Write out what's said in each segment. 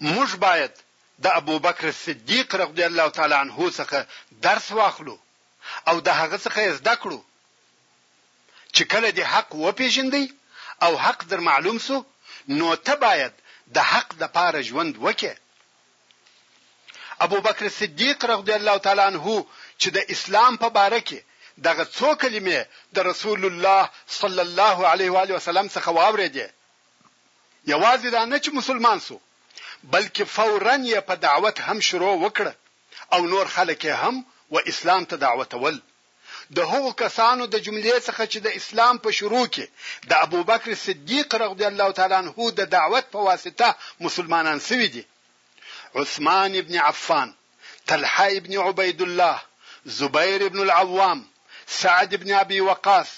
موږ باید د ابوبکر صدیق رضی الله تعالی عنه څخه درس واخلو او د هغه څخه یې زده کړو چې کله دې حق وپېژندی او حق در معلوم سو نو ته باید د حق د پاره ژوند وکې ابوبکر صدیق رضی الله تعالی عنه چې د اسلام په باره کې دغه څو کلمې د رسول الله صلی الله علیه و علیه وسلم څخه واورېدې یوازې دا نه چې مسلمان شو، بلکې فوراً یې په دعوت هم شروع وکړه او نور خلک یې هم و اسلام ته دعوتول. د هغو کسانو د جملې څخه چې د اسلام په شروع کې د ابوبکر صدیق رضی الله تعالی عنه د دعوت په واسطه مسلمانان شوي دي، عثمان بن عفان، طلحه ابن عبیدالله، زبیر ابن العوام، سعد ابن ابی وقاص،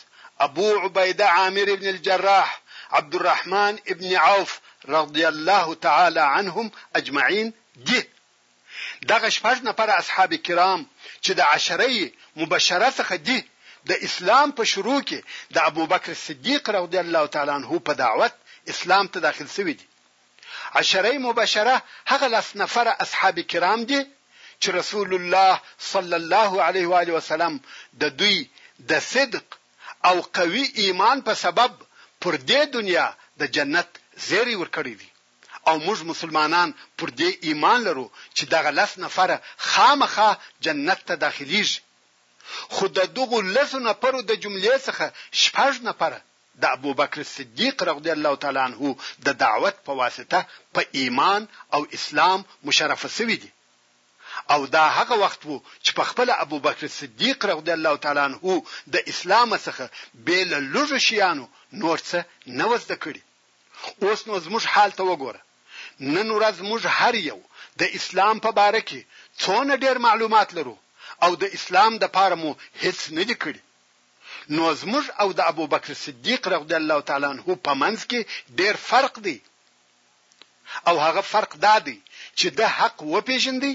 ابو عبیده عامر ابن الجراح، عبدالرحمن ابن عوف رضی الله تعالی عنهم اجمعین دي. دغه شپږ نفره اصحاب کرام چې د عشره مبشره څخه دي، د اسلام په شروع کې د ابوبکر صدیق رضی الله تعالی عنه په دعوت اسلام ته داخل شوي دي. عشره مبشره هغه لس نفره اصحاب کرام دي چې رسول الله صلی الله علیه و آله وسلم د دوی د صدق او قوي ایمان په سبب پر دې دنیا د جنت زیری ورکړی دی او موږ مسلمانان پر دې ایمان لرو چې دغه لس نفره خامخا جنت ته داخليږي خو د دغو لسو نفرو د جملې څخه شپږ نفره د ابوبکر صدیق رضی الله تعالی عنه د دعوت په واسطه په ایمان او اسلام مشرف شوي دي او دا هغه وخت وو چې په خپله ابوبکر صدیق رضی الله تعالی عنه د اسلامه څخه بې له لږو شیانو نور څه نه وه زده کړي اوس نو زموږ حال ته وګوره نن ورځ موږ هر یو د اسلام په باره کې څونه ډېر معلومات لرو او د اسلام د پاره مو هیڅ نه دي کړي نو زموږ او د ابوبکر صدیق رضی الله تعالی عنه په منځ کې ډېر فرق دی او هغه فرق دا دی چې ده حق وپېژندی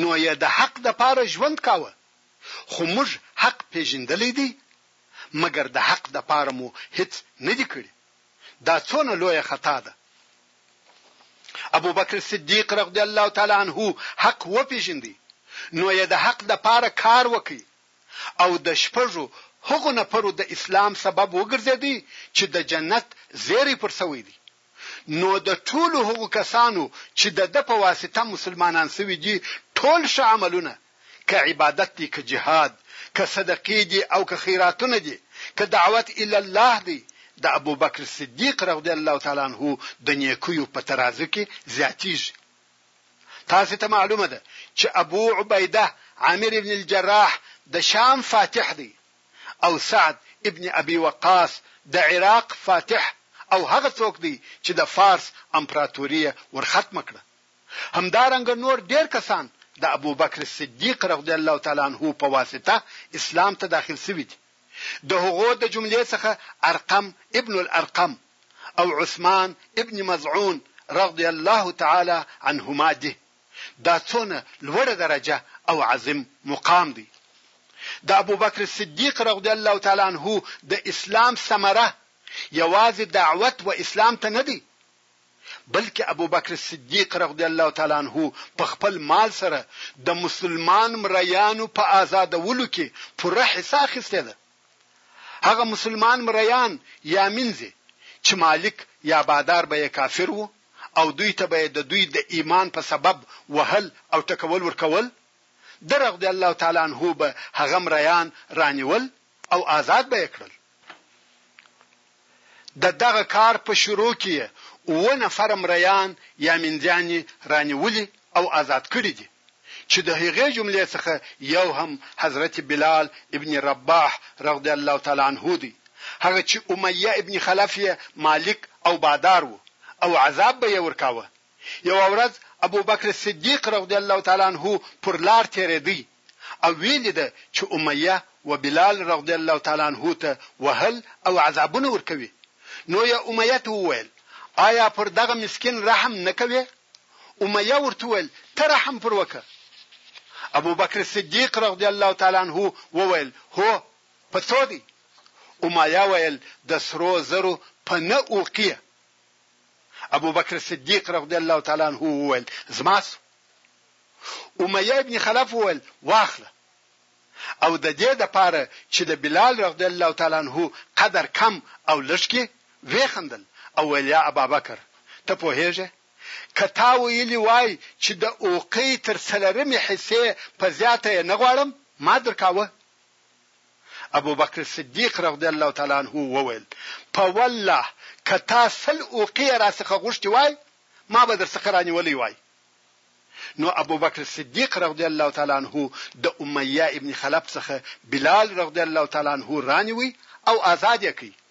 نو یې د حق دپاره ژوند کاوه خو موږ حق پېژندلی دی مګر د حق دپاره مو هیڅ نه دي کړي دا څونه لویه خطا ده ابوبکر صدیق رضی الله تعالی عنه حق وپېژندی نو یې د حق دپاره کار وکړي او د شپږو هغو نفرو د اسلام سبب وګرځېدی چې د جنت زېری پر شوی دی، نو د ټولو هغو کسانو چې د ده په واسطه مسلمانان شوي دي ټول ښه عملونه، که عبادت دی، که جهاد، که صدقې دي او که خیراتونه دي، که دعوت الی الله دی، د ابوبکر صدیق رضی الله تعالی عنه د نېکیو په ترازو کې زیاتېږي. تاسو ته معلومه ده چې ابو عبیده عامر ابن الجراح د شام فاتح دی او سعد ابن ابي وقاص د عراق فاتح او هغه څوک دی چې د فارس امپراتوري ورختمه کړه همدارنګه نور ډیر کسان د ابوبکر صدیق رضی الله تعالی عنه په واسطه اسلام ته داخل شوي دي د هغو د جملې څخه ارقم ابن الارقم او عثمان ابن مضعون رضی الله تعالی عنهما دي، دا څونه لوړه درجه او عظیم مقام دی. د ابوبکر صدیق رضی الله تعالی عنه د اسلام ثمره یوازې دعوت و اسلام ته نه دی، بلکه ابوبکر صدیق رضی الله تعالی عنه په خپل مال سره د مسلمان مریانو په آزادولو کې پوره حصه اخیستې ده. هغه مسلمان مریان یا مینځې چې مالک یا بادار به یې کافر و او دوی ته به یې د دوی د ایمان په سبب وهل او ټکول ورکول، ده رضی الله تعالی عنه به هغه مریان رانیول او آزاد به یې کړل. د دغه کار په شروع کې یې اووه نفره مریان یا مندیانې رانیولي او آزاد کړي دي چې د هغې جملې څخه یو هم حضرت بلال ابن رباح رضی الله تعالی عنه دی هغه چې امیه ابن خلف یې مالک او بادار و او عذاب به یې ورکاوه. یوه ورځ ابوبکر صدیق رضی الله تعالی عنه پر لار تېرېدی او ویې لیده چې امیه و بلال رضی الله تعالی عنه ته وهل او عذابونه ورکوي، نو یې امیه ته وویل، آیا پر دغه مسکین رحم نه کوې؟ امیه ورته وویل، ته رحم پر وکړه. ابوبکر صدیق رضی الله تعالی عنه وویل، هو، په څو دی؟ امیه ویل، د سرو زرو په نه اوقیه. ابو بکر صدیق رضی الله تعالی عنه وویل زما سو امیه ابن خلف وویل واخله او د دې د پاره چې د بلال رضی الله تعالی عنہ قدر کم او لشکي وې خندل او ویل یا ابا بکر ته په هیجه کتا ویلی وای چې د اوقې تر څلرمې حصے په زیاته نه غواړم ما درکاوه ابوبکر صدیق رضی الله تعالی عنه وویل، په والله که تا سل اوقیه راڅخه غوښتي وای ما به درڅخه رانیولی وای. نو ابوبکر صدیق رضی الله تعالی عنه د امیه ابن خلف څخه بلال رضی الله تعالی عنه رانیوی او ازاد یې کړ.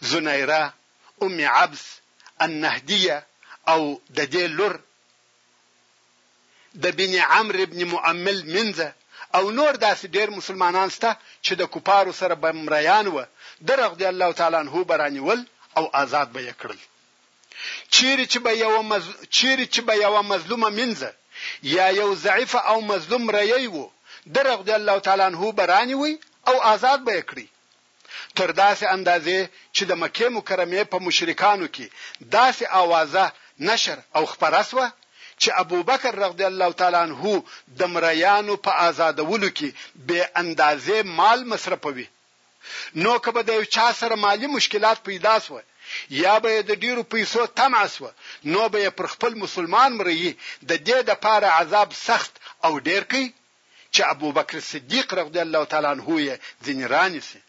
زنيره، ام عبس، النهديه او ددې لور د بن عمرو بن مؤمل مينځه او نور داسې ډېر مسلمانان شته چې د کفارو سره به مريان وه ده رضی الله تعالی عنه به رانيول او ازاد به يې کړل چيرې چې به يوه مز... چيرې چې به يوه مظلومه مينځه يا يو ضعيف او مظلوم ريی وو ده رضی الله تعالی عنه به رانيوی او ازاد به يې کړی تر داسې اندازې چې د مکې مکرمې په مشرکانو کې داسې آوازه نشر او خپره شوه چې ابوبکر رضی الله تعالی عنه د مریانو په آزادولو کې بې اندازې مال مصرفوي نو که به د یو چا سره مالي مشکلات پیدا شوه یا به یې د ډیرو پیسو طمع شوه نو به یې پر خپل مسلمان مریي د دې دپاره عذاب سخت او ډیر کړي. چې ابوبکر صدیق رضی الله تعالی عنه یې ځینې رانیسي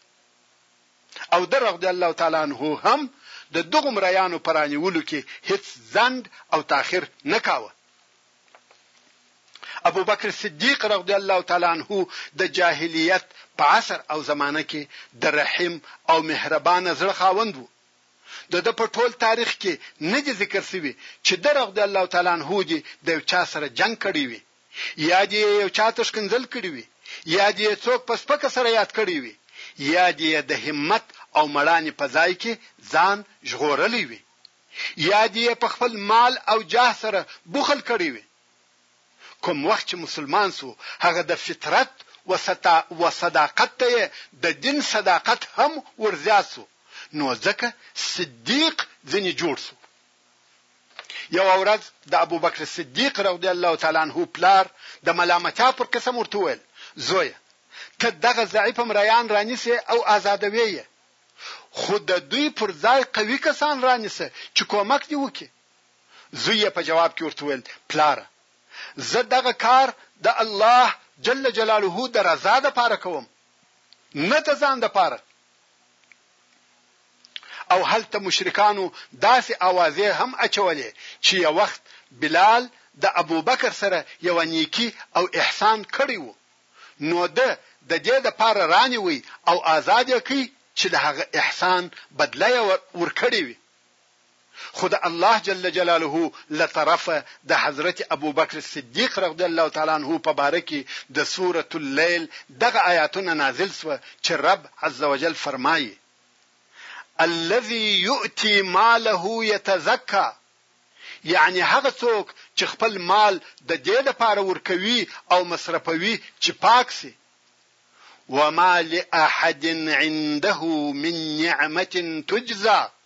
او ده رضی الله تعالی عنه هم د دغو مریانو په رانیولو کې هیڅ ځنډ او تاخیر نه کاوه ابو بکر صدیق رضی الله تعالی عنه د جاهلیت په عصر او زمانه کې د رحم او مهربان زړه خاوند وو د د په ټول تاریخ کې نه دي ذکر شوی چې د رضی الله تعالی عنه دي د چا سره جنگ کړی وي يا دې يې يو چا ته ښکنځل کړي وي، يا دې يې څوک په سپکه سره ياد کړی وي، يا دې يې د همت او مړانې په ځای کې ځان ژغورلی وي، يا دې يې په خپل مال او جاه سره بخل کړی وي. کوم وخت چې مسلمان شو، هغه د فطرت و و صداقت ته يې د دين صداقت هم ورزيات شو، نو ځکه صديق ځنې جوړ شو. یو ورځ د ابوبکر صدیق رضی الله تعالی عنه پلار د ملامتیا پر قسم ورته ویل زویه ته دغه ضعیف مریان رانیسې او آزادوي یې خو د دوی پر ځای قوي کسان رانیسه چې کومک دی وکړي زوی یې په جواب کې ورته ویل پلاره زه دغه کار د الله جل جلاله د رضا لپاره کوم نه د ځان لپاره او هلته مشرکانو داسې آوازې هم اچولې چې یو وخت بلال د ابوبکر سره یوه نیکي او احسان کړی وو نو ده ددې دپاره رانیوی او آزاد یې کړ چې د هغه احسان بدله یې ورکړې وي. خو د الله جل جلاله له طرفه د حضرت ابوبکر صدیق رضی الله تعالی عنه په باره کي د سورة اللیل دغه آیاتونه نازل سوه چي رب عزوجل فرمايي، الذي یؤتي ماله یتزکا، یعني هغه څوک چي خپل مال د دې د پاره ورکوي او مصرفوي چي پاک سي، وما لأحد عنده من نعمة تجزی،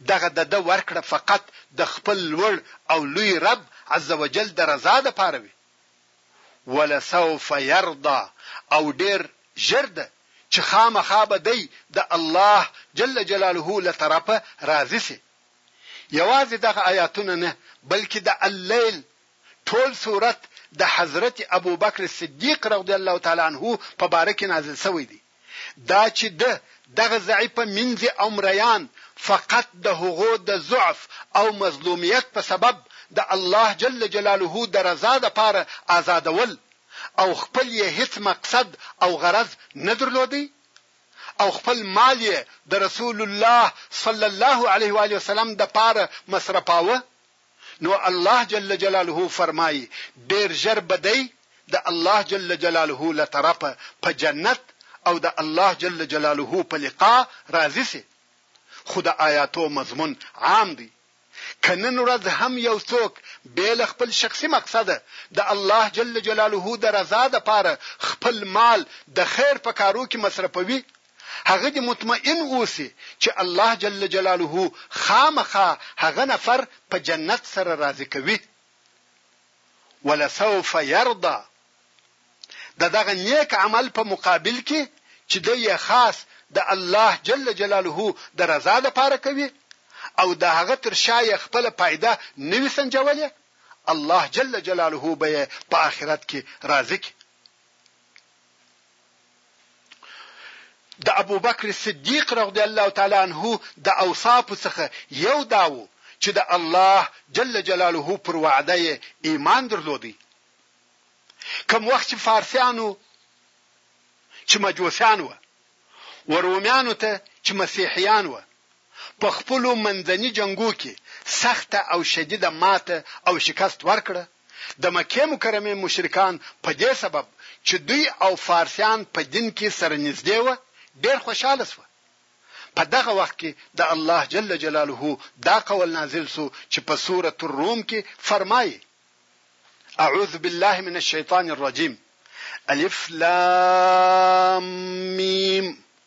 دغه دده ورکړه فقط د خپل لوړ او لوی رب عز وجل د رضا لپاره وي، ولسوف يرضی، او ډېر ژر ده چې خامخا به دی د الله جل جلاله له طرفه راضي شي. یوازې دغه آیاتونه نه بلکې د اللیل ټول سورت د حضرت ابوبکر صدیق رضی الله تعالی عنه په باره کې نازل شوی دی. دا چې ده دغه ضعیفه مینځې او مریان فقط د هغو د ضعف او مظلومیت په سبب د الله جل جلاله د رضا لپاره آزادول او خپل یې هیڅ مقصد او غرض نه درلودی او خپل مال یې د رسول الله صلی الله علیه و آله وسلم د پاره مصرفاوه نو الله جل جلاله فرمايي، ډېر ژر به دی د الله جل جلاله له طرفه په جنت او د الله جل جلاله په لقاء راضي شي. خو د آياتو مضمون عام دی. که نن ورځ هم يو څوک بې له خپل شخصي مقصده د الله جل جلاله د رضا دپاره خپل مال د خير په کارو کې مصرفوي، هغه دې مطمئن اوسي چې الله جل جلاله خامخا هغه نفر په جنت سره راضي کوي. ولسوف یرضی د دغه نیک عمل په مقابل کې چې دی یې خاص د الله جل جلاله د رضا لپاره کوي او د هغه تر شا یې خپله فایده نه وي سنجولې الله جل جلاله به یې په آخرت کې راضي کړي د ابوبکر صدیق رضی الله تعالی عنه د اوصافو څخه یو دا و چې د الله جل جلاله پر وعده یې ایمان درلودی کوم وخت چې فارسیانو چې مجوسیان و ورومیانو ته چې مسیحیان و په خپل منځني جنگو کې سخته او شدیده ماته او شکست ورکړه د مکې مکرمې مشرکان په دې سبب چې دوی او فارسیان په دین کې سره نږدې وه ډېر خوشاله شوه. په دغه وخت کې د الله جل جلاله دا قول نازل شو چې په سورة الروم کې فرمايي، اعوذ بالله من الشیطان الرجیم، الف لام میم.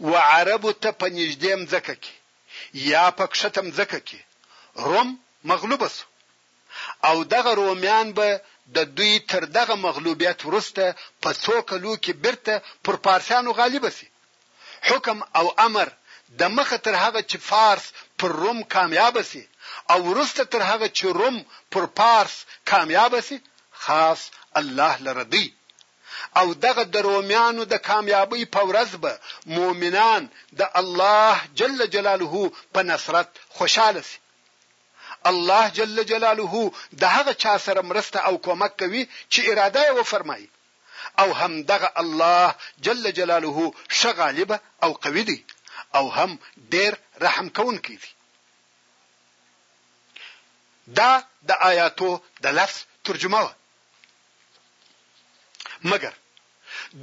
و عربو ته په نژدې مځکه کې یا په کښته مځکه کې روم مغلوب شو او دغه رومیان به د دوی تر دغه مغلوبیت وروسته په څو کلو کې بیرته پر پارسیانو غالب شي. حکم او امر د مخه تر هغه چې فارس پر روم کامیاب شي او وروسته تر هغه چې روم پر پارس کامیاب شي خاص الله لره دی او دغه دروميانو د کاميابۍ په ورځ به مؤمنان د الله جل جلاله په نصرت خوشحاله شي. الله جل جلاله د هغه چا سره مرسته او کومک کوي چې اراده يې وفرمايي او همدغه الله جل جلاله ښه غالب او قوي دی او هم ډېر رحم کوونکی دی. دا د آياتو د لفظ ترجمه وه. مګر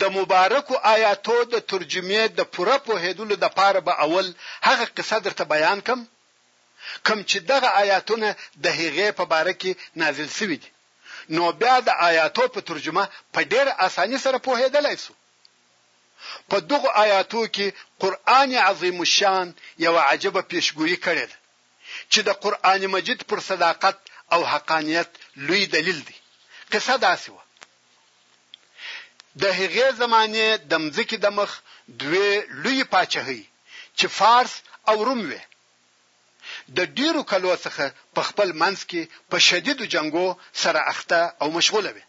د مبارکو آیاتو د ترجمې د پوره پوهېدلو دپاره به اول هغه قصه درته بیان کړم کوم چې دغه آیاتونه د هغې په باره کې نازل سوي دي نو بیا د آیاتو په ترجمه په ډېر آساني سره پوهېدلای سو په دغو آیاتو کې قرآن عظیم الشان یوه عجبه پیشګویي کړې ده چې د قرآن مجید پر صداقت او حقانیت لوی دلیل دی. قصه داسې وه، د هغې زمانې د مځکې د مخ دوې لویې پاچهۍ چې فارس او روم وې، د ډېرو کلو څخه په خپل منځ کې په شدیدو جنګو سره اخته او مشغوله وې.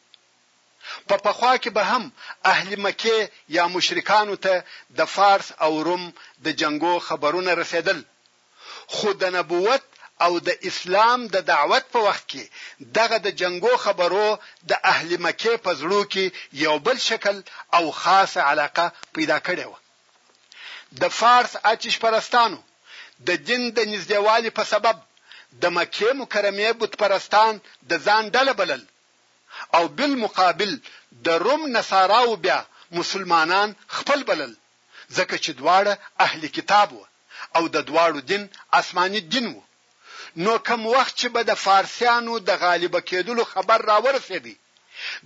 په پخوا کې به هم اهل مکې یا مشرکانو ته د فارس او روم د جنګو خبرونه رسېدل، خو د نبوت او د اسلام د دعوت په وخت کې دغه د جنګو خبرو د اهل مکې په زړو کې یو بل شکل او خاصه علاقه پیدا کړې وه. د فارس آتش پرستانو د دین د نږدېوالي په سبب د مکې مکرمې بت پرستان د ځان ډله بلل او بالمقابل د روم نصاراو بیا مسلمانان خپل بلل. ځکه چې دواړه اهل کتاب وه او د دواړو دين آسماني دين وو نو کوم وخت چې به د فارسيانو د غالب کېدلو خبر راورسېد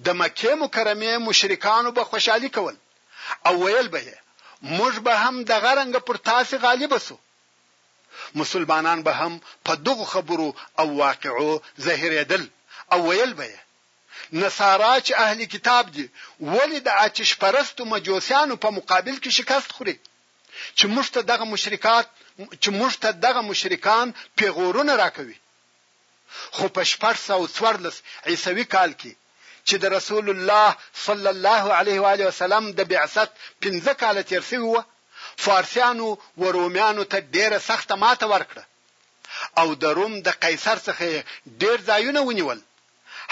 د مکې مکرمې مشرکانو به خوشحالي کول او ويل به يې موږ به هم دغه رنګه پر تاسې غالب شو مسلمانان به هم په دغو خبرو او واقعو زهيرېدل او ويل به يې نصارا چې اهل کتاب دي ولې د آتش پرستو مجوسیانو په مقابل کې شکست خوري چې موږ ته دغه مشرکات چې موږ ته دغه مشرکان پیغورونه راکوي خو په شپږ سوه څوارلس عیسوي کال کې چې د رسول الله صلی الله علیه و آله وسلم د بعثت پنځه کاله تیر شوي وه فارسیانو و رومیانو ته ډیره سخته ماته ورکړه او د روم د قیصر څخه ډیر ځایونه ونیول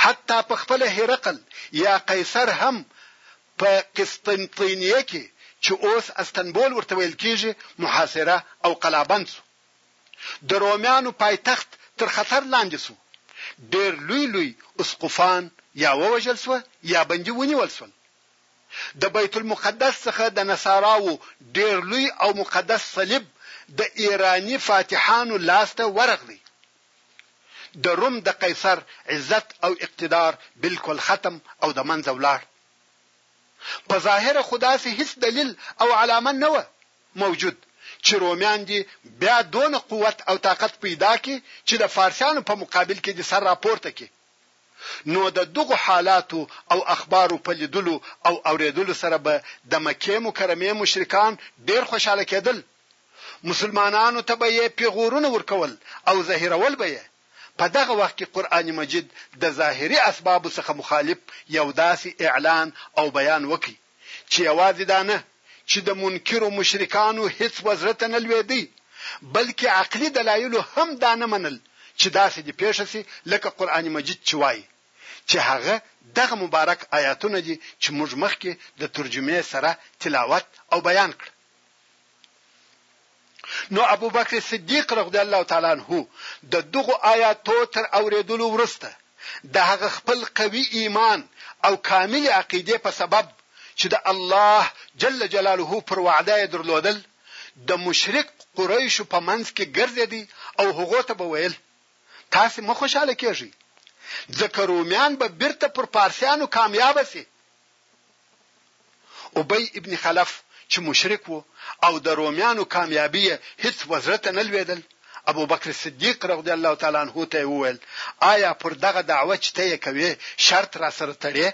حتی په خپله هرقل یا قیصر هم په قسطنطینیه کې چې اوس استنبول ورته ویل کېږي محاصره او قلابند شو. د رومیانو پایتخت تر خطر لاندې شو. ډېر لوی لوی اسقفان یا ووژل شوه یا بندي ونیول شول. د بیت المقدس څخه د نصاراوو ډېر لوی او مقدس صلیب د ایراني فاتحانو لاس ته ورغلی. د روم د قیصر عزت او اقتدار بالکل ختم او د منځه ولاړ. په ظاهره خو داسې هیڅ دلیل او علامه نه وه موجود چې رومیان دې بیا دونه قوت او طاقت پیدا کړي چې د فارسیانو په مقابل کې دې سر راپورته کړي. نو د دغو حالاتو او اخبارو په لیدلو او اوریدلو سره به د مکې مکرمې مشرکان ډیر خوشحاله کیدل. مسلمانانو ته به یې پیغورونه ورکول او زهیرول به یې، په دغه وخت کې قرآن مجید د ظاهري اسبابو څخه مخالف یو داسې اعلان او بیان وکړ چې یوازې دا نه چې د منکرو مشرکانو هیڅ و زړه ته نه لویدی بلکې عقلي دلایلو هم دا نه منل چې داسې دې پیښه شي لکه قرآن مجید چې وایي چې هغه دغه مبارک آیاتونه دي چې موږ مخکې د ترجمې سره تلاوت او بیان کړ. نو ابو بکر صدیق رضی الله تعالی عنہ د دغه آیاتو تر اوریدلو ورسته د هغه خپل قوي ایمان او کامل عقیده په سبب چې د الله جل جلاله پر وعده یې درلودل د مشرک قریش په منځ کې ګرځېدی او هغه ته به ویل تاسو مخ خوشاله کیږئ ځکه رومیان به بیرته پر پارسیانو کامیاب شي ابی ابن خلف چې مشرک و او د رومیانو کامیابي یې هیڅ و زړه ته نه لوېدل، ابوبکر صدیق رضی الله تعالی عنه ته یې وویل، آیا پر دغه دعوه چې ته یې کوې شرط راسره تړې؟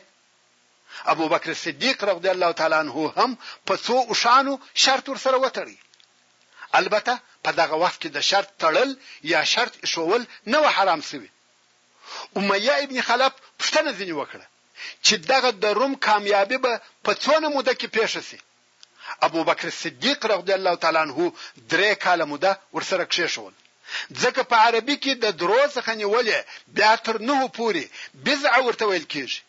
ابوبکر صدیق رضی الله تعالی عنه هم په څو اوښانو شرط ورسره وتړی. البته په دغه وخت کې د شرط تړل یا شرط ایښوول نه و حرام شوي. امیه ابن خلف پوښتنه ځینې وکړه. چې دغه د روم کامیابي به په څونه موده کې پېښه شي؟ ابوبکر صدیق رضی الله تعالی عنه درې کاله موده ورسره کښېښول، ځکه په عربي کې د درو څخه نیولې بیا تر نهو پورې بضعه ورته ویل کېږي.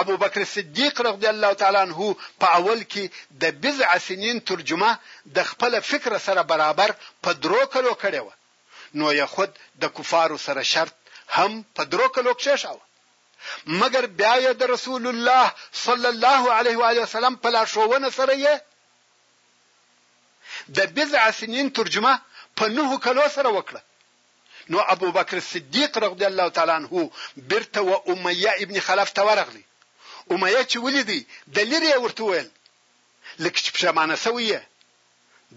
ابوبکر صدیق رضی الله تعالی عنه په اول کې د بضعه سنین ترجمه د خپله فکره سره برابر په درو کلو کړې وه، نو یې خود د کفارو سره شرط هم په درو کلو کښېښاوه. مګر بیا یې د رسول الله صلی الله علیه و آله وسلم په لارښوونه سره یې د بضع سنین ترجمه په نهو کلو سره وکړه نو ابو بکر صدیق رضی الله تعالی عنه بیرته و امیه ابن خلف ته ورغلی امیه چې ولیدی د لرې ورته ویل لکه چې پښیمانه سوی یې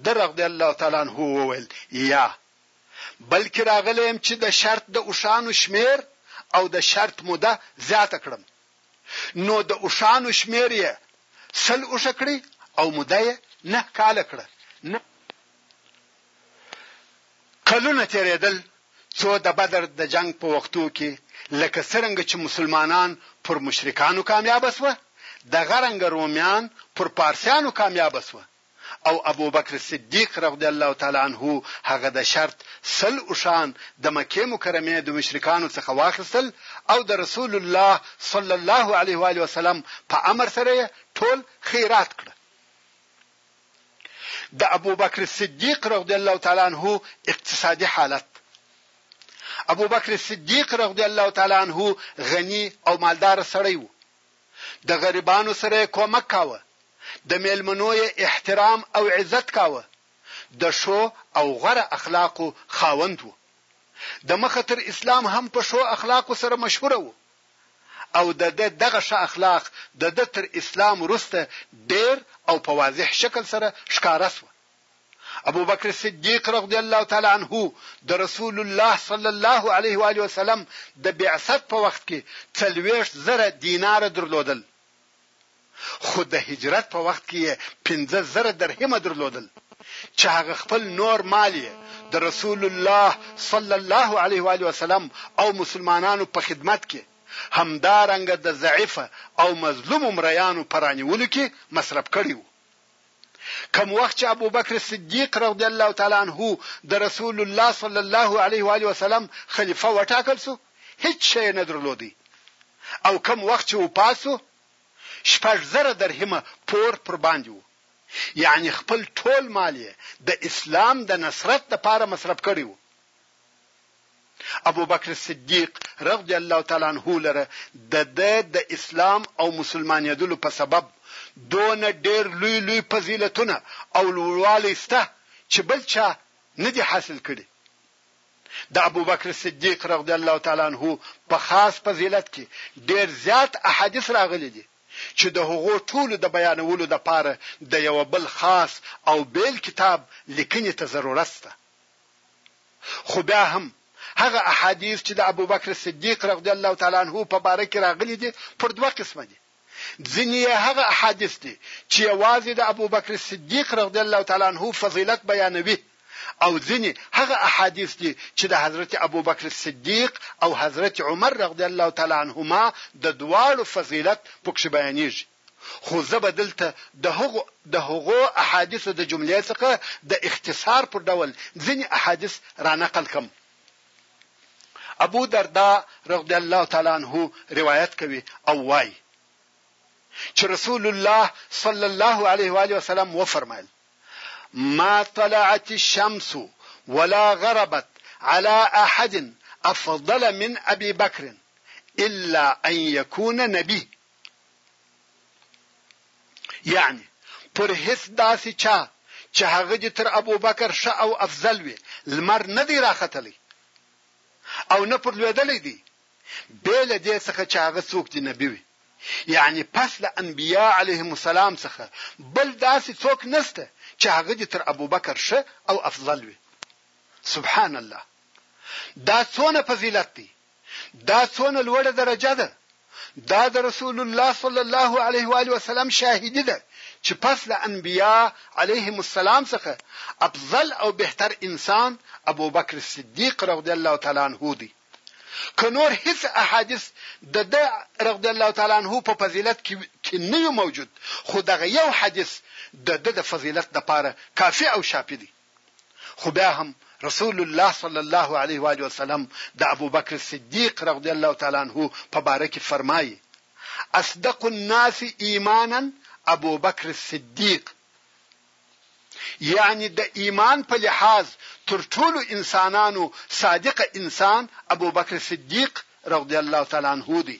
د رضی الله تعالی عنه وویل یا بلکې راغلی یم چې د شرط د اوښانو شمېر او د شرط موده زیاته کړم. نو د اوښانو شمېر یې سل اوښه کړئ او موده یې نهه کاله کړه. نهه کلونه تېرېدل څو د بدر د جنګ په وختو کې لکه څرنګه چې مسلمانان پر مشرکانو کامیابه شوه، دغه رنګه رومیان پر پارسیانو کامیابه شوه. او ابوبکر صدیق رضی الله تعالی عنه هغه د شرط سل اوښان د مکې مکرمې د مشرکانو څخه واخیستل او د رسول الله صلی الله علیه و آله وسلم په امر سره یې ټول خیرات کړه د ابوبکر صدیق رضی الله تعالی عنه اقتصادي حالت ابوبکر صدیق رضی الله تعالی عنه غنی او مالدار سړی وو د غریبانو سره یې کومک کاوه، د مېلمنو یې احترام او عزت کاوه، د ښو او غوره اخلاقو خاوند و. د مخه تر اسلام هم په ښو اخلاقو سره مشهور و او د ده دغه ښه اخلاق د ده تر اسلام وروسته ډېر او په واضح شکل سره ښکاره شوه. ابوبکر صدیق رضی الله تعالی عنه د رسول الله صلی الله علیه و آله وسلم د بعثت په وخت کې څلوېښت زره دینار درلودل خو د هجرت په وخت کې یې پنځه زره درهمه درلودل چې هغه خپل نور مال یې د رسول الله صلی الله علیه و علیه وسلم او مسلمانانو په خدمت کې همدارنګه د ضعیف او مظلوم مریانو پرانیولو کې مصرف کړی وو کوم وخت چې ابو بکر صدیق رضی الله تعالی عنه د رسول الله صلی الله علیه و علیه وسلم خلیفہ وټاکل سو هیڅ شی نه درلودي او کوم وخت چې وپاسو شپږ زره درهمه پور پر باندې وو یعنی خپل ټول مال یې د اسلام د نصرت لپاره مصرف کړی وو ابوبکر صدیق رضی الله تعالی عنه لره دده د اسلام او مسلمانیدلو په سبب دونه ډیر لوی لوی فضیلتونه او لوړوالی سته چې بل چا نه دي حاصل کړي. د ابوبکر صدیق رضی الله تعالی عنه په خاص فضیلت کې ډیر زیات احادیث راغلي دي چې د هغو ټولو د بیانولو لپاره د یوه بل خاص او بیل کتاب لیکنې ته ضرورت سته. خو بیا هم هغه احادیث چې د ابوبکر صدیق رضی الله تعالی عنه په باره کې راغلي دي پر دوه قسمه دي. ځینې یې هغه احادیث دي چې یوازې د ابوبکر صدیق رضی الله تعالی عنه فضیلت بیانوي او ځینې هغه احادیث دي چې د حضرت ابوبکر صدیق او حضرت عمر رضی الله تعالی عنهما د دواړو فضیلت پکې بیانېږي. خو زه به دلته د هغو د هغو احادیثو د جملې څخه د اختصار پر ډول ځینې احادیث را نقل کړم. ابو درداء رضی الله تعالی عنه روایت کوي او وايي، چې رسول الله صلی الله علیه و آله وسلم وفرمایل، ما طلعت الشمس ولا غربت على احد افضل من ابي بکر الا ان يكون نبي. یعنې پر هیڅ داسې چا چې هغه دې تر ابوبکر ښه او افضل وي لمر نه دی راختلی او نه پر لوېدلی دی بې له دې څخه چې هغه څوک دې نبي وي یعنی پس له انبیا علیهم السلام څخه بل داسې څوک نسته چې هغه دې تر ابوبکر ښه او افضل وي سبحان الله دا څونه فضیلت دی دا څونه لوړه درجه ده. دا د رسول الله صلی الله علیه و آله وسلم شاهدي ده چې پس له انبیا علیهم السلام څخه افضل او بهتر انسان ابوبکر صدیق رضی الله تعالی عنه دی. که نور هیڅ احادیث د ده رضی الله تعالی عنه په فضیلت کې کې نه موجود خو دغه یو حدیث د ده د فضیلت لپاره کافي او شافي دی. خو بیا هم رسول الله صلی الله علیه و آله وسلم د ابوبکر صدیق رضی الله تعالی عنه په باره کې فرمایي، اصدق الناس ایمانا ابوبکر صدیق، یعنې د ایمان په لحاظ تر ټولو انسانانو صادق انسان ابوبکر صدیق رضی الله تعالی عنه دی.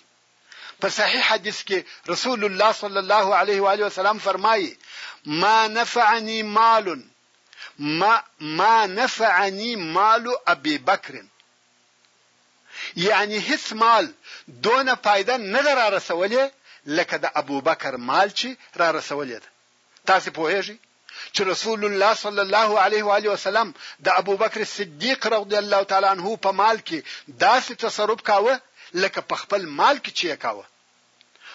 په صحیح حدیث کې رسول الله صلی الله علیه و علیه وسلم فرمایي ما نفعني مال ما ما نفعني مال ابي بکر یعنی هیڅ مال دونه فائدہ نه را رسولې لکه د ابو بکر مال چې را رسولې ده تاسو په هیږي چې رسول الله صلی الله علیه و آله وسلم د ابوبکر صدیق رضی الله تعالی عنه په مال کې داسې تصرف کاوه لکه په خپل مال کې چې یې کاوه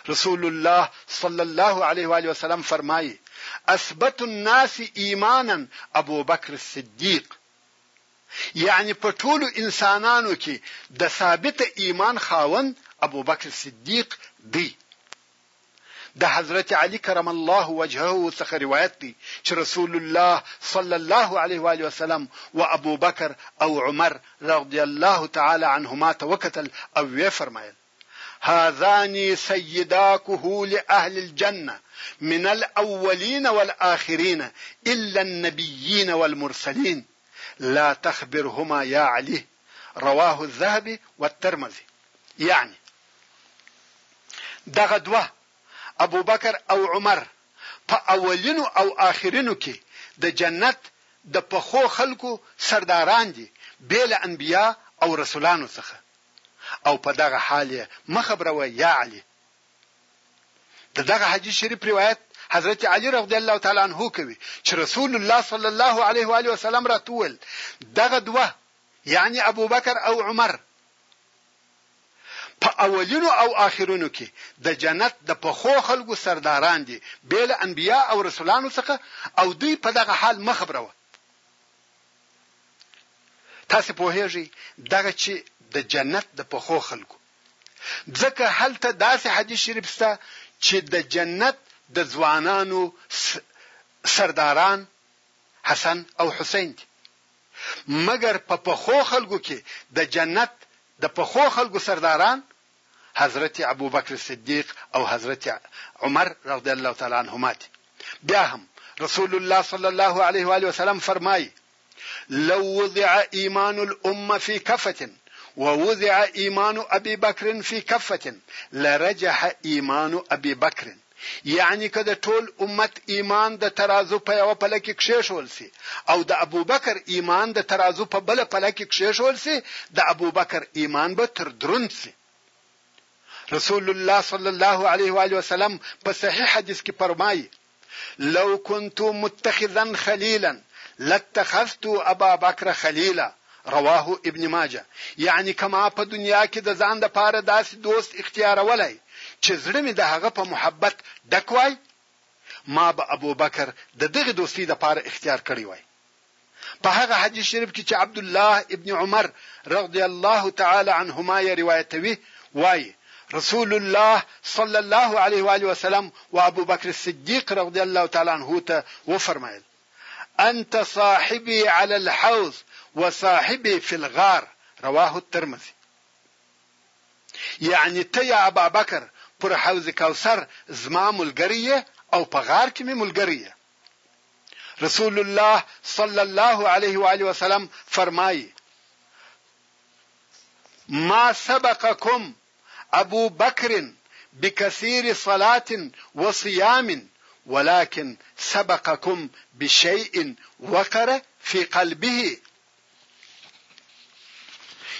رسول الله صلی الله علیه و آله وسلم فرمایي اثبت الناس ایمانا ابو بکر الصدیق یعنی په ټولو انسانانو کې د ثابت ایمان خاوند ابو بکر صدیق دی د حضرت علی کرم الله وجهه څخه روایت دی چې رسول الله صلی الله علیه و آله وسلم و ابوبکر او عمر رضی الله تعالی عنهما ته وکتل او ویې فرمایل هذان سیدا کهول اهل الجنه من الاولین والآخرین الا النبیین والمرسلین لا تخبرهما یا علیه رواه الذهبي والترمذي يعنې دغه دوه ابوبکر او عمر په اولینو او آخرینو کې د جنت د پخو خلکو سرداران دي بې له انبیا او رسولانو څخه او په دغه حال یې مه خبروه یا علي. د دغه حدیث شریف روایت حضرت علی رضی الله تعالی عنه کوي چې رسول الله صلی الله علیه و علیه وسلم راتول دغه دوه یعنی ابو بکر او عمر په اولینو او آخرونو کې د جنت د پخو خلکو سرداران دي بیل انبیا او رسولانو څخه او دوی په دغه حال مخبره و تاسو په هیږي دغه چې د جنت د پخو خلکو ځکه هلته داسې حدیث شریف شته چې د جنت د ځوانانو سرداران حسن او حسین دي مګر په پخو خلکو کې د جنت د پخو خلکو سرداران حضرت ابوبکر صدیق او حضرت عمر رضی الله تعالی عنهما دي بیا هم رسول الله صلی الله علیه و علیه وسلم فرمایي لو وضع ايمان الامه في كفه ووضع ايمان ابي بکر في كفه لرجح ايمان ابي بکر یعنی که د ټول امت ایمان د ترازو په یو پله کې کښېښول سي او د ابوبکر ایمان د ترازو په بل پله کې کښېښول سي د ابوبکر ایمان به تر دروند سي رسول الله صلی الله علیه و علیه وسلم په صحیح حدیث کې فرمایي لو کنت متخذا خلیلا لاتخذت ابا بکر خلیلا رواه ابن ماجه یعنی که ما په دنیا کې د ځان د پاره داسې دوست اختیارولای چې زړه مې د هغه په محبت ډک وای ما به ابوبکر د دغې دوستۍ د پاره اختیار کړی وای په هغه حدیث شریف کې چې عبدالله ابن عمر رضی الله تعالی عنهما یې روایتوي وایي رسول الله صلی الله علیه و آله وسلم و ابو بکر صدیق رضی الله تعالی عنه ته وفرمایل انت صاحبي على الحوض وصاحبي في الغار رواه الترمذي یعنی ته یا ابا بکر پر حوض کوثر زما ملګری او په غار کې مې ملګری رسول الله صلى الله عليه واله وسلم و ما سبقكم ابو بكر بكثير صلاه وصيام ولكن سبقكم بشيء وقر في قلبه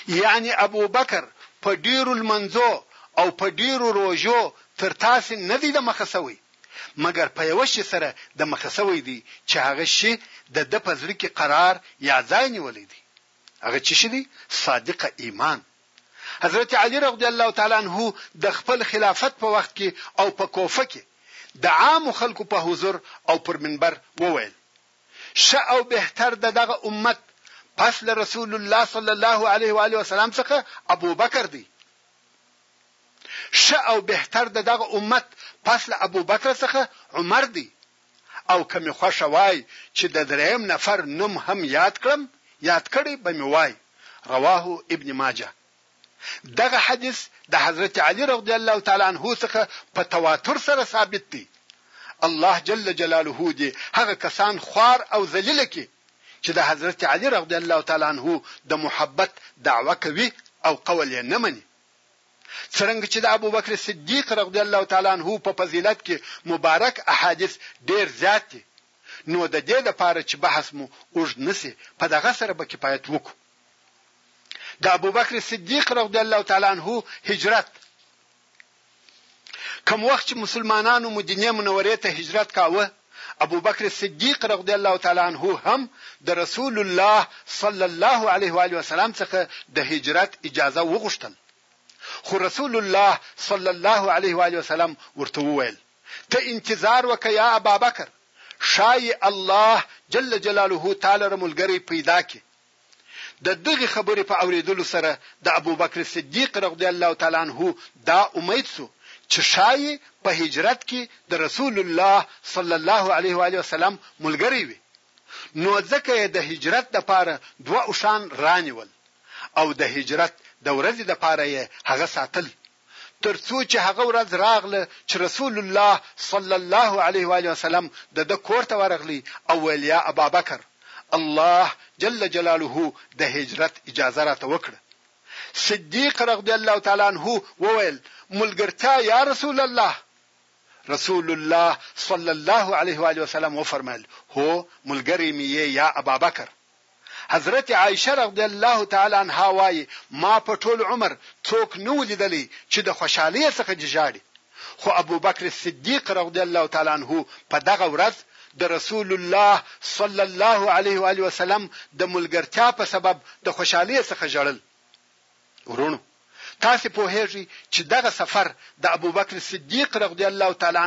یعنې ابوبکر په ډېرو لمنځو او په ډېرو روژو تر تاسې نه دی دمخه شوی، مګر په یوه شي سره دمخه شوی دی چې هغه شي د ده په زړه کې قرار یا ځای نیولی دی، هغه څه شي دی؟ صادق ایمان. حضرت علی رغدی الله تعالی عنه د خپل خلافت په وخت کې او په کوفه کې د عامو خلکو په حضور او پر منبر وویل. ښه او بهتر د دغه امت پس له رسول الله صلی الله علیه و آله وسلم څخه ابوبکر دی. ښه او بهتر د دغه امت پس له ابوبکر څخه عمر دی. او که مې خوښه وای چې د دریم نفر نوم هم یاد کړم، یاد کړی به مې وای. رواه ابن ماجه. دغه حدیث د حضرت علی رضی الله تعالی عنه څخه په تواتر سره ثابت دی، الله جل جلاله دې هغه کسان خوار او ذلیل کړي چې د حضرت علی رضی الله تعالی عنه د محبت دعوه کوي او قول یې نه مني. څرنګه چې د ابوبکر صدیق رضی الله تعالی عنه په فضیلت کې مبارک احادیث ډیر زیات دي، نو د دې لپاره چې بحث مو اوږد نه شي په دغه سره به کفایت وکړو. د ابوبکر صدیق رضی الله تعالی عنه هجرت کوم وخت چې مسلمانانو مدینه منورې ته هجرت کاوه ابوبکر صدیق رضی الله تعالی عنه هم د رسول الله صلی الله علیه و علیه وسلم څخه د هجرت اجازه وغوښتل خو رسول الله صلی الله علیه و علیه وسلم ورته وویل ته انتظار وکړه یا ابابکر شای الله جل جلاله تعالی رملګری پیدا کی د دغې خبرې په اورېدلو سره د ابوبکر صدیق رضی الله تعالی عنه دا امید شو چې ښايي په هجرت کې د رسول الله صلی الله علیه و آله وسلم ملګری وي، نو ځکه یې د هجرت لپاره دوه اوښان رانیول او د هجرت د ورځې لپاره یې هغه ساتل. تر څو چې هغه ورځ راغله چې رسول الله صلی الله علیه وآله وسلم د ده کور ته ورغلی او ویل یا ابابکر! الله جل جلاله د هجرت اجازه راته وکړه. صدیق رضی الله تعالی عنه وویل، ملګرتیا یا رسول الله! رسول الله صلی الله علیه وآله وسلم وفرمایل، هو ملګری مې یې یا ابابکر! حضرت عائشه رضی الله تعالی عنها وايي، ما په ټول عمر څوک نه وو لیدلی چې د خوشحالۍ څخه دې ژاړي، خو ابوبکر صدیق رضی الله تعالی عنه په دغه ورځ د رسول الله صلی الله علیه وآله وسلم د ملګرتیا په سبب د خوشحالۍ څخه ژړل. وروڼو! تاسې پوهېږئ چې دغه سفر د ابوبکر صدیق رضی الله تعالی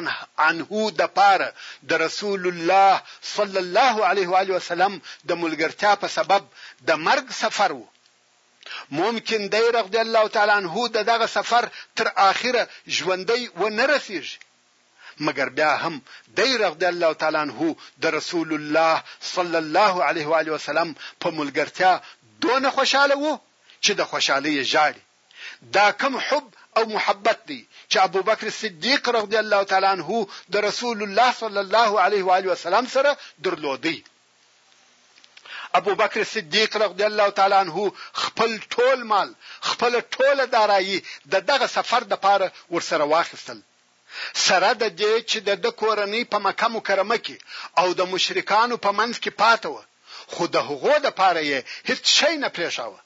عنه دپاره د رسول الله صلی الله علیه وآله وسلم د ملګرتیا په سبب د مرګ سفر وو. ممکن دی رضی الله تعالی عنه ددغه سفر تر آخره ژوندی ونه رسېږي. مګر بیا هم دی رضی الله تعالی عنه د رسول الله صلی الله علیه و آله وسلم په ملګرتیا دونه خوشاله وو چې د خوشالۍ یې ژاړي دا کوم حب او محبت دی چې ابوبکر صدیق رضی الله تعالی عنه د رسول الله صلی الله علیه و آله وسلم سره درلودی ابوبکر صدیق رضی الله تعالی عنه خپل ټول مال خپل ټوله دارایی د دغه سفر د پاره ورسره واخیستل سره د دې چې د ده کورنۍ په مکه مکرمه کې او د مشرکانو په منځ کې پاته وه، خو د هغو لپاره یې هیڅ شی نه پرېښاوه،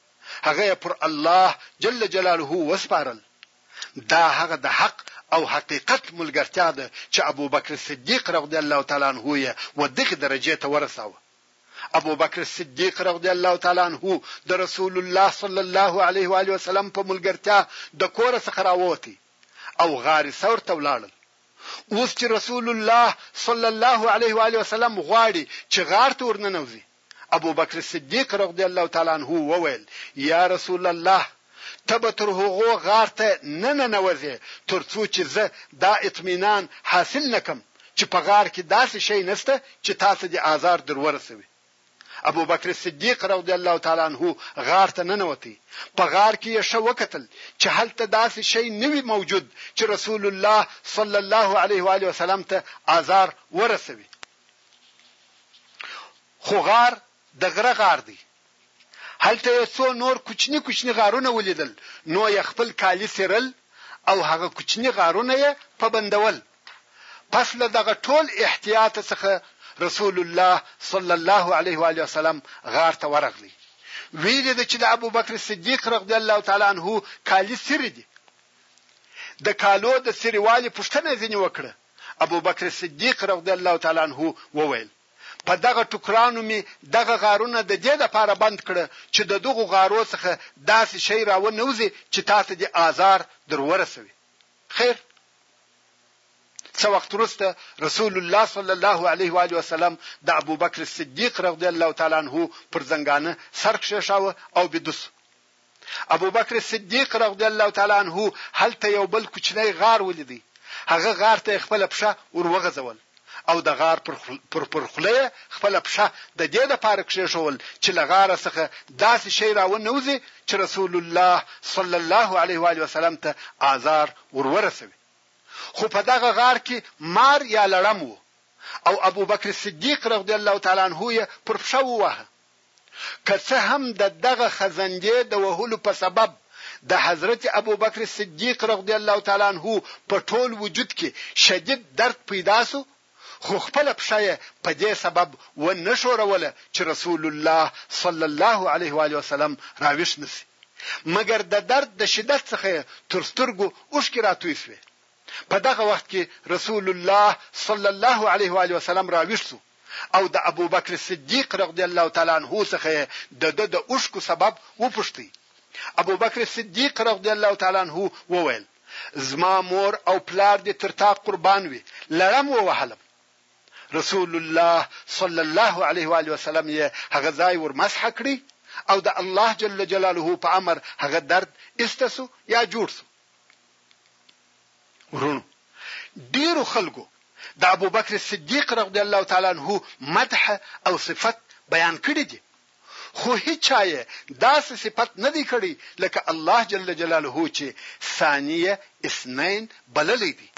هغه یې پر الله جل جلاله وسپارل. دا هغه د حق او حقیقت ملګرتیا ده چې ابوبکر صدیق رضی الله تعالی عنه یې و دغې درجې ته ورساوه. ابوبکر صدیق رضی الله تعالی عنه د رسول الله صلی الله علیه وآله وسلم په ملګرتیا د کوره څخه راووتی، او غار ثور ته ولاړل. اوس چې رسول الله صلی الله علیه وآله وسلم غواړي چې غار ته ورننوځي، ابوبکر صدیق رضی الله تعالی عنه وویل، یا رسول الله! ته به تر هغو غار ته نه ننوځې تر څو چې زه دا اطمینان حاصل نه کړم چې په غار کې داسې شی نشته چې تاسو دې آزار درورسوي. ابوبکر صدیق رضی الله تعالی عنه غار ته ننوتی، په غار کې یې ښه وکتل چې هلته داسې شی نه وي موجود چې رسول الله صلی الله علیه و آله وسلم ته آزار ورسوي، خو غار د غره غار دی، هلته یې څو نور کوچني کوچني غارونه ولیدل، نو یې خپل کالي څیرل او هغه کوچني غارونه یې په بندول. پس له دغه ټول احتیاط څخه رسول الله صلی الله علیه و آله وسلم غار ته ورغلی ویل دي چې د ابوبکر صدیق رضی الله تعالی عنه کالی سری دي د کالو د سریوالي پوښتنه ځنی وکړه ابوبکر صدیق رضی الله تعالی عنه وویل په دغه ټکرانو می دغه غارونه د دې لپاره بند کړه چې د دغه غارو څخه داسې شی راونوځي چې تاسو دې آزار درورسوي خیر څه وخت وروسته رسول الله صلی الله علیه و آله وسلم د ابوبکر صدیق رضی الله تعالی عنه پر ځنګانه سر کښېښاوه او بیده شو ابوبکر صدیق رضی الله تعالی عنه هلته یو بل کوچنی غار ولیدی هغه غار ته خپل پښه وروغځول او د غار پر پر پر خوله یې خپله پښه د دې لپاره کښېښول چې له غاره څخه داسې شی راونوځي چې رسول الله صلی الله علیه و آله وسلم ته آزار ور ورسوي. خو په دغه غار کې مار یا لړم و او ابوبکر صدیق رضی الله تعالی عنه یې پر پښه وواهه. که څه هم د دغه خزندې د وهلو په سبب د حضرت ابوبکر صدیق رضی الله تعالی عنه په ټول وجود کې شدید درد پیدا شو خو خپله پښه یې په دې سبب و نه ښوروله چې رسول الله صلی الله علیه و آله وسلم راویښ نه شي مګر د درد د شدت څخه یې تر سترګو اوښکې راتوی شوې. په دغه وخت کې رسول الله صلی الله علیه و آله وسلم راویښ شو او د ابوبکر صدیق رضی الله تعالی عنه څخه یې د ده د اوښکو سبب وپوښت. ابوبکر صدیق رضی الله تعالی عنه وویل، زما مور او پلار دې تر تا قربان وي، لړم ووهلم. رسول الله صلی الله علیه و آله وسلم یې هغه ځای ورمسح کړی او د الله جل جلاله په امر هغه درد ایسته شو یا جوړ شو. وروڼو! ډېرو خلکو د ابوبکر صدیق رضی الله تعالی عنه مدح او صفت بیان کړي دي، خو هیچا یې داسې صفت نه دی کړی لکه الله جل جلاله چې ثاني اثنین بللی دی.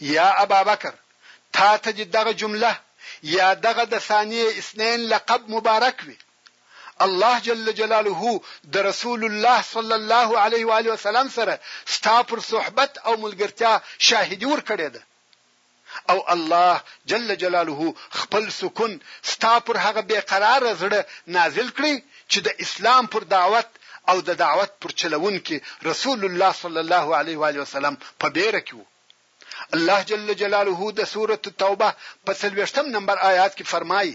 یا ابابکر! تاته دې دغه جمله یا دغه د ثاني اثنین لقب مبارک وي. الله جل جلاله د رسول الله صلی الله علیه و آله وسلم سره ستا پر صحبت او ملګرتیا شاهدی ورکړې ده او الله جل جلاله خپل سکون ستا پر هغه بیقرار زړه نازل کړي چې د اسلام پر دعوت او د دعوت پر چلوونکي رسول الله صلی الله علیه و آله وسلم په بیره کې وو الله جل جلاله د سورة التوبه په 30 نمبر آیات کې فرمایي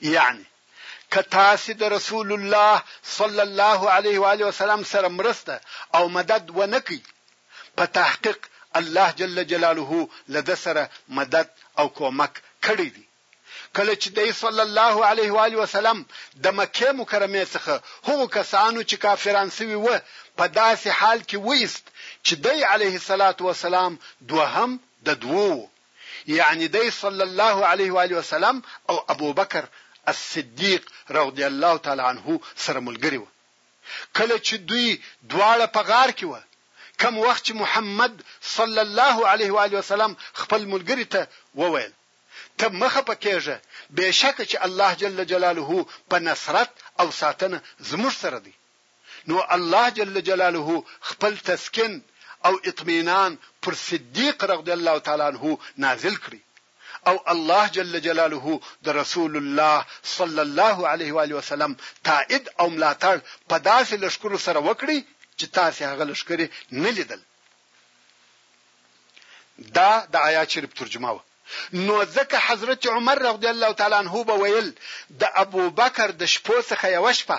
یعنی که تاسو د رسول الله صلی الله علیه و آله وسلم سره مرسته او مدد ونه کړئ په تحقیق الله جل جلاله له ده سره مدد او کومک کړی دی کله چې دی صلی الله علیه و آله وسلم د مکه مکرمه څخه هغو کسانو چې کافران سوي و په داسې حال کې وایست چې دی علیه الصلاة والسلام دوهم د دوو یعنی دی صلی الله علیه و آله وسلم او ابوبکر الصدیق رضی الله تعالی عنه سره ملګري وه کله چی دوی دواړه په غار کی وه کوم وخت چی محمد صلی الله علیه و آله وسلم خپل ملګري ته وویل ته مه خپه کیږه بیشکه چی الله جل جلاله په نصرت او ساتنه زموږ سره دی نو الله جل جلاله خپل تسکین او اطمینان پر صدیق رضی الله تعالی عنه نازل کړ او الله جل جلاله د رسول الله صلی الله علیه و آله وسلم تائید او ملاتړ په داسې لشکرو سره وکړي چې تاسو هغه لشکري نه لیدل دا د آیات شریف ترجمه و نو ځکه حضرت عمر رضی الله تعالی عنه به ویل د ابو بکر د شپو څخه یو شپه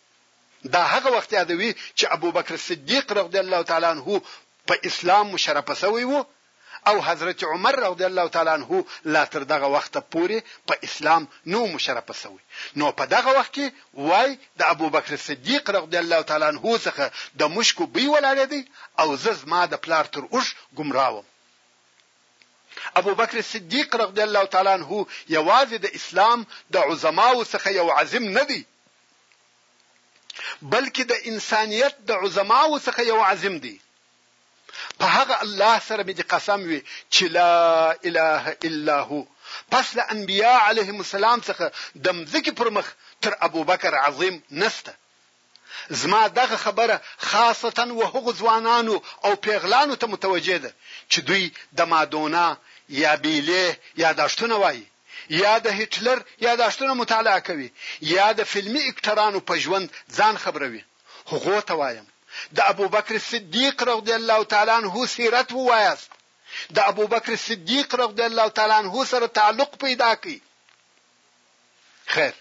دا هغه وخت یادوي چې ابوبکر صدیق رضی الله تعالی عنه په اسلام مشرف شوی وو او حضرت عمر رضی الله تعالی عنه لا تر دغه وخت پورې په اسلام نو مشرف شوی نو په دغه وخت کې وای د ابوبکر صدیق رضی الله تعالی عنه څخه د مشکو بی ولاړېدی او زه زما د پلار تر اوښ ګمراوم ابوبکر صدیق رضی الله تعالی عنه یوازې د اسلام د عظماو څخه یو عظیم نه دی بلکې د انسانیت د عظماو څخه یو عظیم دی په هغه الله سره مې د قسم وي چې لا اله الا هو پس له انبیاء علیهم السلام څخه د مځکې پر مخ تر ابوبکر عظیم نسته زما دغه خبره خاصتا و هغو ځوانانو او پیغلانو ته متوجه ده چې دوی د مادونا یا بیلې یاداشتونه وایي يا د هټلر ياداشتونه مطالعه کوي يا د فلمي اکټرانو په ژوند ځان خبروي هغو ته وايم د ابوبکر صديق رضي الله تعالی عنه سيرت وواياست د ابوبکر صديق رضي الله تعالی عنه سره تعلق پيدا کړئ خير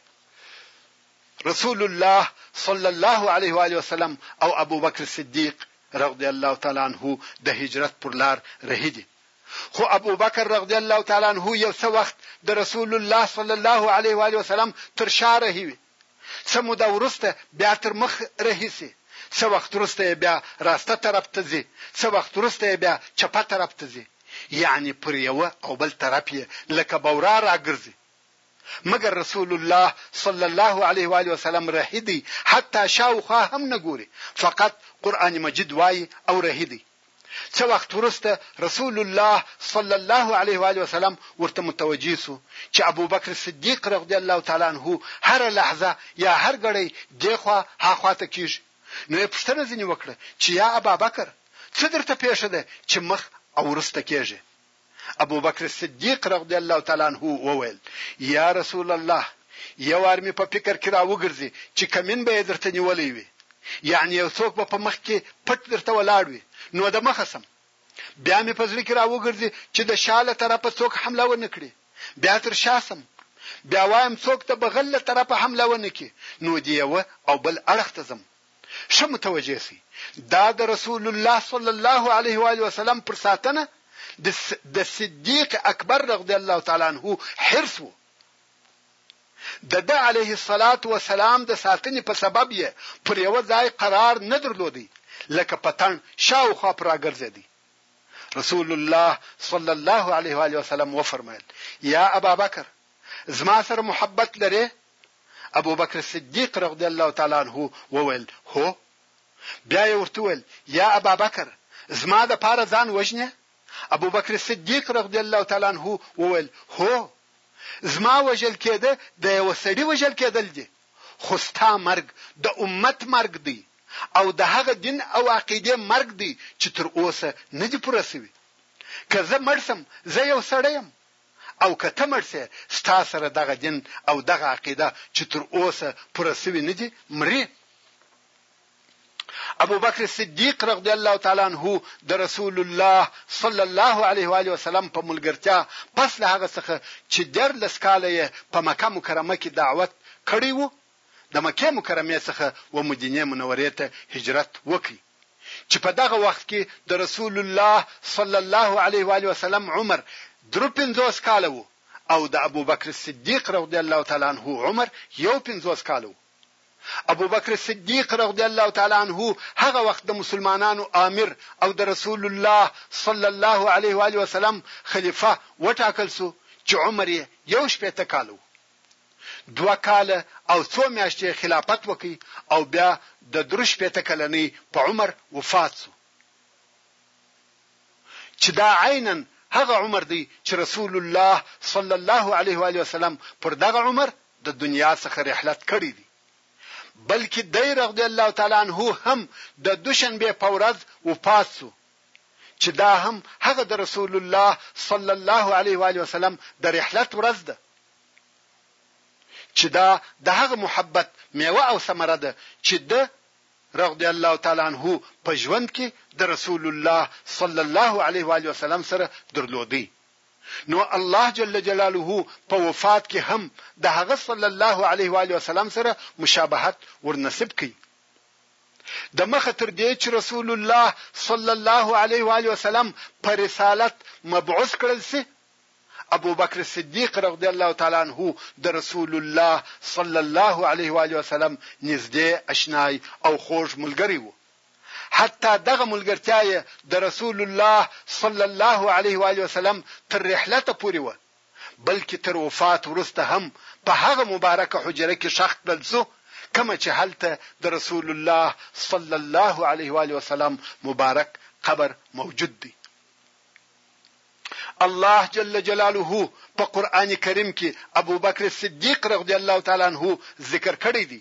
رسول الله صلی الله علیه و علیه وسلم او ابوبکر صدیق رضی الله تعالی عنه د هجرت پر لار رهیدي خو ابوبکر رغضی الله تعالی عنه یو څه وخت د رسول الله صلی الله علیه وآله وسلم تر شا رهي وي، څه موده وروسته بیا تر مخ رهي شي، څه وخت وروسته یې بیا راسته طرف ته ځي، څه وخت وروسته یې بیا چپه طرف ته ځي، یعنې پر یوه او بل طرف یې لکه بورا راګرځي، مګر رسول الله صلی الله علیه وآله وسلم رهي دی، حتی شاوخوا هم نه ګوري، فقط قرآن مجید وايي او رهي دی. څه وخت وروسته رسول الله صلی الله علیه و آله وسلم ورته متوجه سو چې ابوبکر صدیق رضی الله تعالی عنه هره لحظه یا هر ګړی دېخوا هاخوا ته کیږي نو یې پوښتنه ځینې وکړه چې یا ابابکر څه درته پېښه ده چې مخ او وروسته کېږې؟ ابوبکر صدیق رضی الله تعالی عنه وویل، یا رسول الله! یو وار مې په فکر کې راوګرځي چې کمین به یې درته نیولی وي، یعنې یو څوک به په مخ کې پټ درته ولاړ وي، نو د مخه شم. بیا مې په زړه کې راوګرځي چې د شا له طرفه څوک حمله ونه کړي، بیا تر شا شم. بیا وایم څوک د بغل له طرفه حمله ونه کړي، نو د یوه او بل اړخ ته ځم. ښه متوجه شئ دا د رسول الله صلی الله علیه و آله وسلم پر ساتنه د صدیق اکبر رضی الله تعالی عنه حرص وو د ده علیه الصلاة والسلام د ساتنې په سبب یې پر یوه ځای قرار نه درلودی لکه په تڼ شاوخوا پر راګرځېدی رسول الله صلی الله علیه و وسلم وفرمایل یا ابابکر زما سره محبت لرې؟ ابوبکر صدیق رضی الله تعالی عنه وویل، هو. بیا یې ورته وویل، یا ابابکر! زما دپاره ځان وژنې؟ ابوبکر صدیق رضی الله تعالی عنه وویل، هو. زما وژل کېده د یوه سړي وژل کېدل دي، خو ستا مرګ د امت مرګ دی او د هغه دین او عقیدې مرګ دی چې تر اوسه نه دي پوره شوي. که زه مړ شم، زه یو سړی یم، او که ته مړ شې ستا سره دغه دین او دغه عقیده چې تر اوسه پوره شوي نه دي مري. ابوبکر صدیق رضی الله تعالی عنه د رسول الله صلی الله علیه و آله وسلم په ملګرتیا پس له هغه څخه چې دیارلس کاله یې په مکه مکرمه کې دعوت کړی و، د مکې مکرمې څخه و مدینې منورې ته هجرت وکړ چې په دغه وخت کې د رسول الله صلی الله علیه و آله وسلم عمر درو پنځوس کاله وو او د ابوبکر صدیق رضی الله تعالی عنه عمر یو پنځوس کاله وو. ابوبکر صدیق رضی الله تعالی عنه هغه وخت د مسلمانانو آمر او د رسول الله صلی الله علیه و آله وسلم خلیفه وټاکل شو چې عمر یې یو شپېته کاله وو. دوه کاله او څو میاشتې خلافت وکړ او بیا د درو شپېته کلنۍ په عمر وفات شو چې دا عینا هغه عمر دی چې رسول الله صلی الله علیه و وسلم پر دغه عمر د دنیا څخه رحلت کړی دی بلکې دی رضی الله تعالی عنه هم د دوشنبه په ورځ وفات شو چې دا هم هغه د رسول الله صلی الله علیه و وسلم د رحلت ورځ ده چې دا د هغه محبت میوه او ثمره ده چې د رضی الله تعالی عنه په ژوند کې د رسول الله صلی الله علیه و علیه وسلم سره درلودي نو الله جل جلاله په وفات کې هم د هغه صلی الله علیه و علیه وسلم سره مشابهت ورنصیب کړي د مخه تر دې چې رسول الله صلی الله علیه و آله وسلم په رسالت مبعوث کړل شي ابوبکر صدیق رضی الله تعالی عنه د رسول الله صلی الله علیه و آله وسلم نږدې اشنای او خوږ ملګری وو حتی دغه ملګرتیا یې د رسول الله صلی الله علیه و آله وسلم تر رحلته پورې و بلکې تر وفات وروسته هم په هغه مبارکه حجره کې ښخ کړل شو کومه چې هلته د رسول الله صلی الله علیه وآله وسلم مبارک قبر موجود دی. الله جل جلاله په قرآن کریم کې ابوبکر صدیق رضی الله تعالی عنه ذکر کړی دی.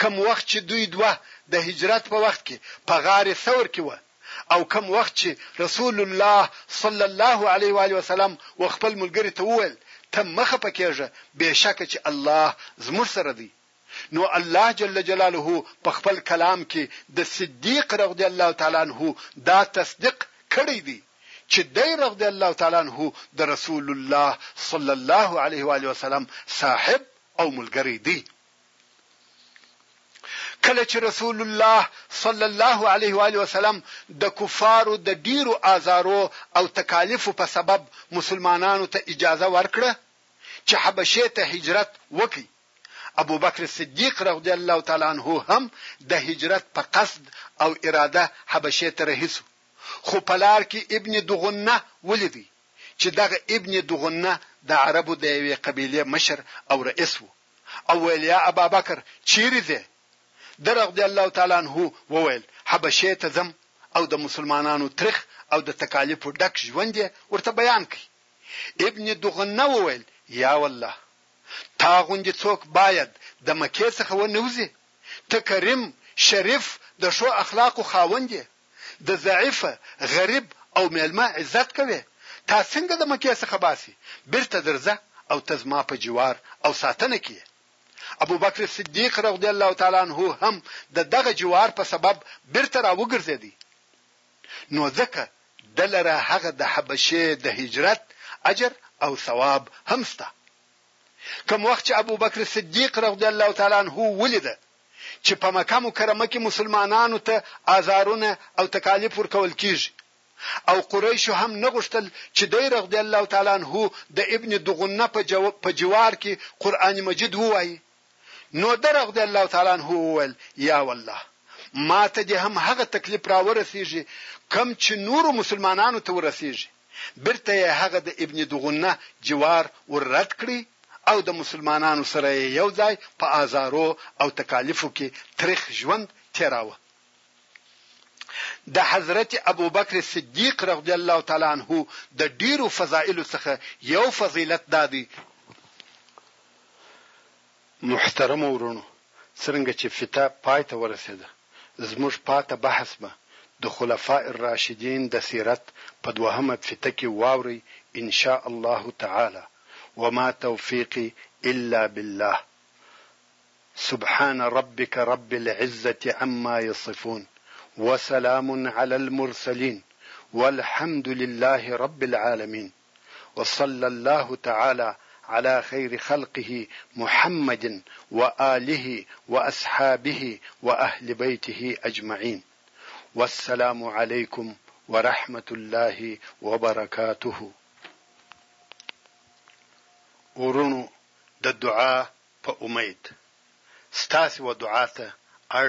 کوم وخت چې دوی دوه د هجرت په وخت کې په غار ثور کې وه او کوم وخت چې رسول الله صلی الله علیه وآله وسلم و خپل ملګري ته وویل، ته مه خپه کېږه بېشکه چې الله زموږ سره دی، نو الله جل جلاله په خپل کلام کې د صدیق رضی الله تعالی عنه دا تصدیق کړی دی چې دی رضی الله تعالی عنه د رسول الله صلی الله علیه وآله وسلم صاحب او ملګری دی. کله چې رسول الله صلی الله علیه و علیه وسلم د کفارو د ډیرو آزارو او تکالیفو په سبب مسلمانانو ته اجازه ورکړه چې حبشه ته هجرت وکړي ابو بکر صدیق رضی الله تعالی عنہ هم د هجرت په قصد او اراده حبشه ته رهیسو خو په لار کې ابن دغنه ولیدي چې دغه ابن دغنه د عربو د یوې قبیلې مشر او رئیس وو او ویل، یا ابابکر! چیرې ځې؟ دررضی الله تعالی عنه وویل، حبشې ته ځم او د مسلمانانو تریخ او د تکالیفو ډک ژوند یې ورته بیان کړ. ابن دغنه وویل، یا والله! تا غوندې څوک باید د مکې څخه ونه وځي، ته کریم، شریف، د ښو اخلاقو خاوند یې. د ضعیف، غریب او میلمه عزت کوې، تا څنګه د مکې څخه باسي، بیرته درځه او ته زما په جوار او ساتنه کې یې. ابوبکر صدیق رضی الله تعالی عنه هم د دغه جوار په سبب بیرته را وګرځیدی، نو ځکه د لره هغه د حبشې د هجرت اجر او ثواب هم شته. کوم وخت چې ابوبکر صدیق رضی الله تعالی عنه ولیده چې په مکه مکرمه کې مسلمانانو ته آزارونه او تکالیف ورکول کیږي او قریشو هم نه غوښتل چې دی رضی الله تعالی عنه د ابن دغنه په جو په جوار کې قران مجید ووایي نو د رضی الله تعالی عنه وویل یا والله ما ته دې هم هغه تکلیف راورسیږي کم چې نورو مسلمانانو ته ورسیږي بیرته یې هغه د ابن دغنه جوار ور رد کړی او د مسلمانانو سره یې یو ځای په آزارو او تکالیفو کې تریخ ژوند تیراوه. د حضرت ابوبکر صدیق رضی الله تعالی عنه د ډیرو فضائلو څخه یو فضیلت دا دی، محترمو وروڼو څرنګه چې فته پای ته ورسېده زموږ پاته بحث به د خلفاء الراشدين د سيرت په دوهمه فته کې واورئ ان شاء الله تعالی وما توفيقي الا بالله سبحان ربک رب العزة عما يصفون وسلام علی المرسلين والحمد لله رب العالمين. وصلی الله تعالی علی خیر خلقه محمد وآله واصحابه واهل بیته اجمعین والسلام علیکم ورحمة الله وبرکاته وروڼو د دعا په امید ستاسې و دعا ته اړ